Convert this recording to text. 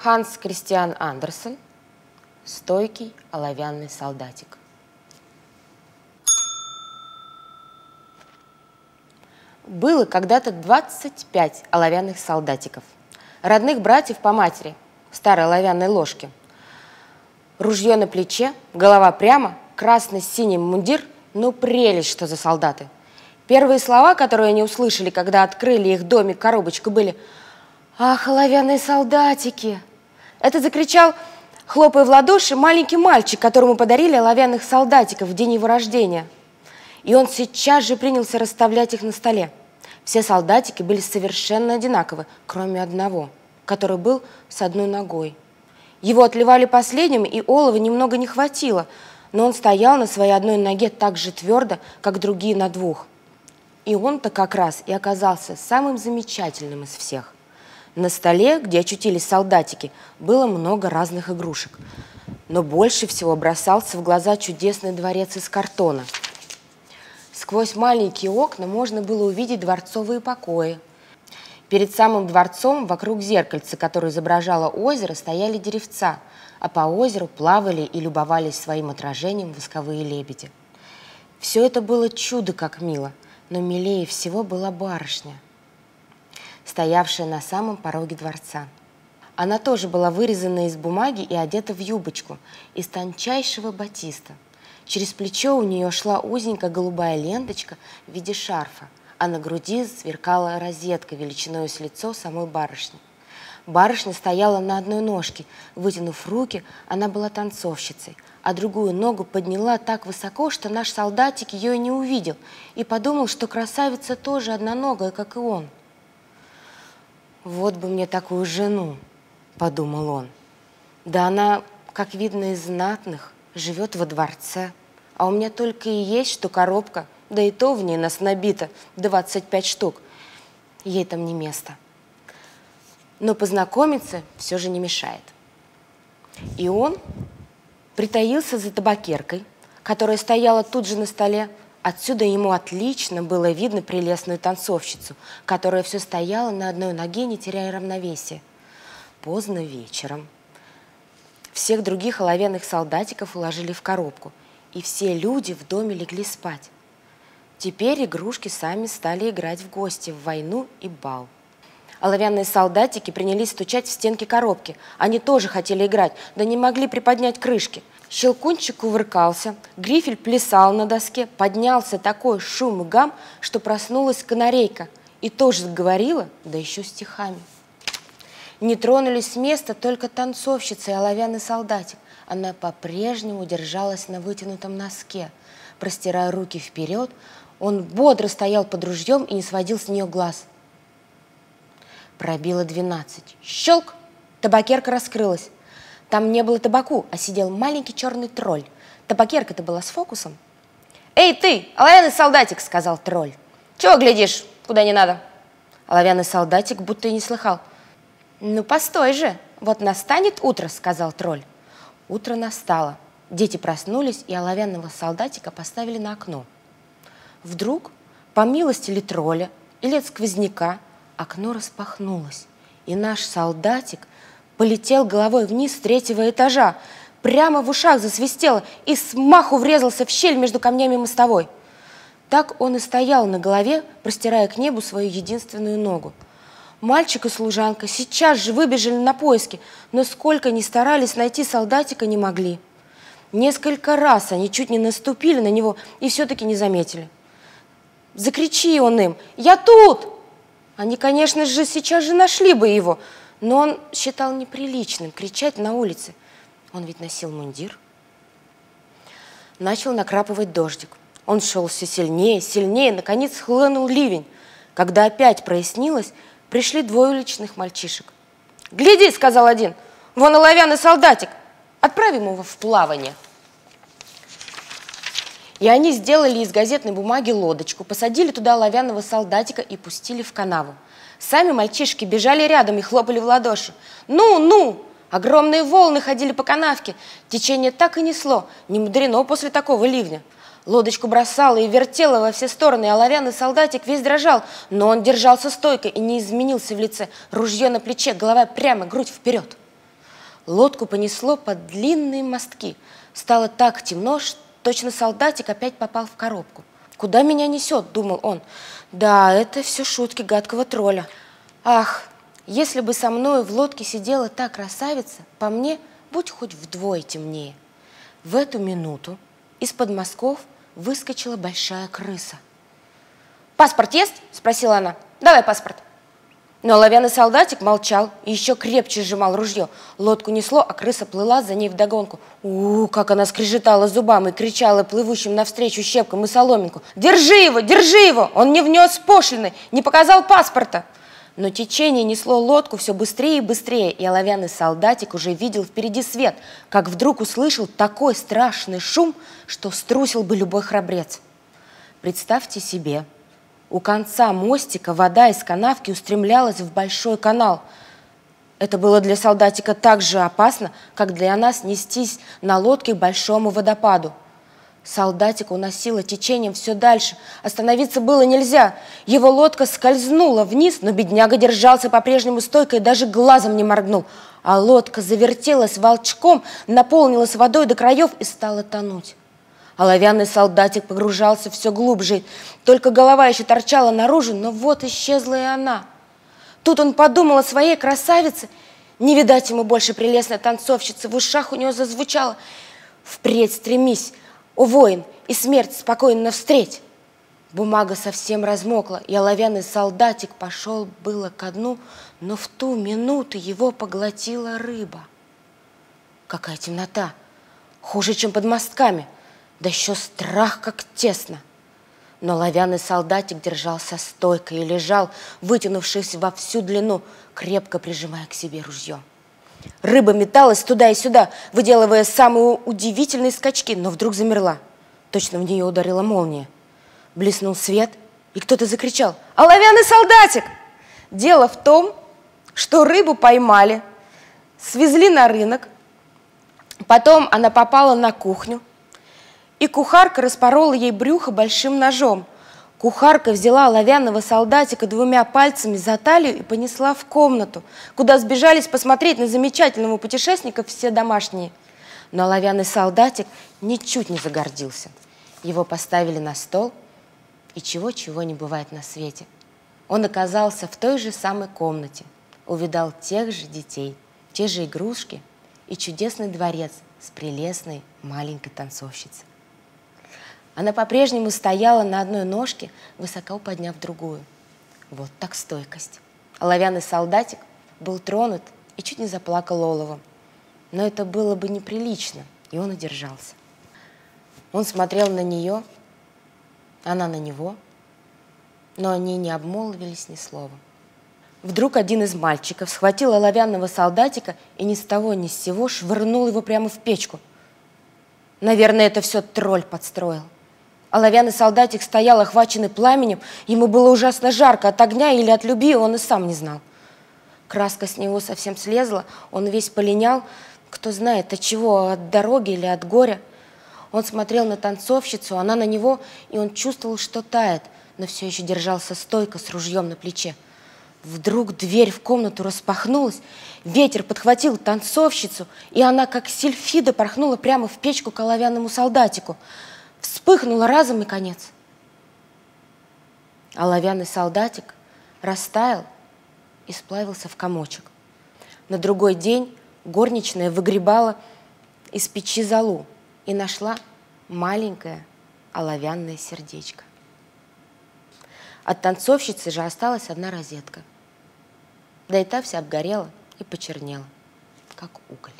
Ханс Кристиан Андерсен «Стойкий оловянный солдатик». Было когда-то 25 оловянных солдатиков, родных братьев по матери, старой оловянной ложки. Ружье на плече, голова прямо, красный-синий мундир, ну прелесть, что за солдаты. Первые слова, которые они услышали, когда открыли их домик коробочку, были «Ах, оловянные солдатики!» Это закричал, хлопая в ладоши, маленький мальчик, которому подарили оловянных солдатиков в день его рождения. И он сейчас же принялся расставлять их на столе. Все солдатики были совершенно одинаковы, кроме одного, который был с одной ногой. Его отливали последним, и олова немного не хватило, но он стоял на своей одной ноге так же твердо, как другие на двух. И он-то как раз и оказался самым замечательным из всех. На столе, где очутились солдатики, было много разных игрушек. Но больше всего бросался в глаза чудесный дворец из картона – Сквозь маленькие окна можно было увидеть дворцовые покои. Перед самым дворцом, вокруг зеркальца, которое изображало озеро, стояли деревца, а по озеру плавали и любовались своим отражением восковые лебеди. Все это было чудо как мило, но милее всего была барышня, стоявшая на самом пороге дворца. Она тоже была вырезана из бумаги и одета в юбочку из тончайшего батиста – Через плечо у нее шла узенькая голубая ленточка в виде шарфа, а на груди сверкала розетка величиной с лицо самой барышни. Барышня стояла на одной ножке, вытянув руки, она была танцовщицей, а другую ногу подняла так высоко, что наш солдатик ее и не увидел, и подумал, что красавица тоже одноногая, как и он. «Вот бы мне такую жену», — подумал он. «Да она, как видно, из знатных, живет во дворце, а у меня только и есть что коробка, да и то в ней нас набито 25 штук. Ей там не место. Но познакомиться все же не мешает. И он притаился за табакеркой, которая стояла тут же на столе. Отсюда ему отлично было видно прелестную танцовщицу, которая все стояла на одной ноге, не теряя равновесия. Поздно вечером – всех других оловянных солдатиков уложили в коробку, и все люди в доме легли спать. Теперь игрушки сами стали играть в гости, в войну и бал. Оловянные солдатики принялись стучать в стенки коробки. Они тоже хотели играть, да не могли приподнять крышки. Щелкунчик кувыркался, грифель плясал на доске, поднялся такой шум и гам, что проснулась канарейка и тоже заговорила, да еще стихами. Не тронулись с места только танцовщица и оловянный солдатик. Она по-прежнему держалась на вытянутом носке. Простирая руки вперед, он бодро стоял под ружьем и не сводил с нее глаз. Пробило двенадцать. Щелк! Табакерка раскрылась. Там не было табаку, а сидел маленький черный тролль. Табакерка-то была с фокусом. «Эй, ты, оловянный солдатик!» — сказал тролль. «Чего глядишь, куда не надо?» Оловянный солдатик будто и не слыхал. «Ну, постой же, вот настанет утро», — сказал тролль. Утро настало. Дети проснулись и оловянного солдатика поставили на окно. Вдруг, по милости ли тролля или от сквозняка, окно распахнулось, и наш солдатик полетел головой вниз с третьего этажа, прямо в ушах засвистело и смаху врезался в щель между камнями мостовой. Так он и стоял на голове, простирая к небу свою единственную ногу – Мальчик и служанка сейчас же выбежали на поиски, но сколько ни старались найти солдатика, не могли. Несколько раз они чуть не наступили на него и все-таки не заметили. Закричи он им «Я тут!» Они, конечно же, сейчас же нашли бы его, но он считал неприличным кричать на улице. Он ведь носил мундир. Начал накрапывать дождик. Он шел все сильнее, сильнее, наконец хлынул ливень. Когда опять прояснилось, пришли двое уличных мальчишек. «Гляди!» — сказал один. «Вон оловянный солдатик! Отправим его в плавание!» И они сделали из газетной бумаги лодочку, посадили туда оловянного солдатика и пустили в канаву. Сами мальчишки бежали рядом и хлопали в ладоши. «Ну, ну!» Огромные волны ходили по канавке. Течение так и несло. Не мудрено после такого ливня. Лодочку бросала и вертела во все стороны, а оловянный солдатик весь дрожал, но он держался стойко и не изменился в лице. Ружье на плече, голова прямо, грудь вперед. Лодку понесло под длинные мостки. Стало так темно, что точно солдатик опять попал в коробку. «Куда меня несет?» – думал он. «Да, это все шутки гадкого тролля. Ах, если бы со мной в лодке сидела та красавица, по мне будь хоть вдвое темнее». В эту минуту из-под мазков выскочила большая крыса. «Паспорт есть?» – спросила она. «Давай паспорт». Но оловянный солдатик молчал и еще крепче сжимал ружье. Лодку несло, а крыса плыла за ней вдогонку. у, -у как она скрежетала зубами и кричала плывущим навстречу щепкам и соломинку. «Держи его! Держи его! Он не внес пошлины, не показал паспорта!» Но течение несло лодку все быстрее и быстрее, и оловянный солдатик уже видел впереди свет, как вдруг услышал такой страшный шум, что струсил бы любой храбрец. Представьте себе, у конца мостика вода из канавки устремлялась в большой канал. Это было для солдатика так же опасно, как для нас нестись на лодке к большому водопаду. Солдатика уносило течением все дальше. Остановиться было нельзя. Его лодка скользнула вниз, но бедняга держался по-прежнему стойко и даже глазом не моргнул. А лодка завертелась волчком, наполнилась водой до краев и стала тонуть. Оловянный солдатик погружался все глубже. Только голова еще торчала наружу, но вот исчезла и она. Тут он подумал о своей красавице. Не видать ему больше прелестной танцовщицы. В ушах у него зазвучало «Впредь стремись, о воин, и смерть спокойно встреть!» Бумага совсем размокла, и оловянный солдатик пошел было ко дну, но в ту минуту его поглотила рыба. Какая темнота! Хуже, чем под мостками – да еще страх как тесно. Но лавяный солдатик держался стойко и лежал, вытянувшись во всю длину, крепко прижимая к себе ружье. Рыба металась туда и сюда, выделывая самые удивительные скачки, но вдруг замерла. Точно в нее ударила молния. Блеснул свет, и кто-то закричал «Оловянный солдатик!» Дело в том, что рыбу поймали, свезли на рынок, потом она попала на кухню, и кухарка распорола ей брюхо большим ножом. Кухарка взяла оловянного солдатика двумя пальцами за талию и понесла в комнату, куда сбежались посмотреть на замечательного путешественника все домашние. Но оловянный солдатик ничуть не загордился. Его поставили на стол, и чего-чего не бывает на свете. Он оказался в той же самой комнате, увидал тех же детей, те же игрушки и чудесный дворец с прелестной маленькой танцовщицей. Она по-прежнему стояла на одной ножке, высоко подняв другую. Вот так стойкость. Оловянный солдатик был тронут и чуть не заплакал оловом. Но это было бы неприлично, и он удержался. Он смотрел на нее, она на него, но они не обмолвились ни словом. Вдруг один из мальчиков схватил оловянного солдатика и ни с того ни с сего швырнул его прямо в печку. Наверное, это все тролль подстроил. Оловянный солдатик стоял, охваченный пламенем. Ему было ужасно жарко от огня или от любви, он и сам не знал. Краска с него совсем слезла, он весь полинял, кто знает от чего, от дороги или от горя. Он смотрел на танцовщицу, она на него, и он чувствовал, что тает, но все еще держался стойко с ружьем на плече. Вдруг дверь в комнату распахнулась, ветер подхватил танцовщицу, и она, как сильфида, порхнула прямо в печку к оловянному солдатику – вспыхнуло разом и конец. Оловянный солдатик растаял и сплавился в комочек. На другой день горничная выгребала из печи золу и нашла маленькое оловянное сердечко. От танцовщицы же осталась одна розетка. Да и та вся обгорела и почернела, как уголь.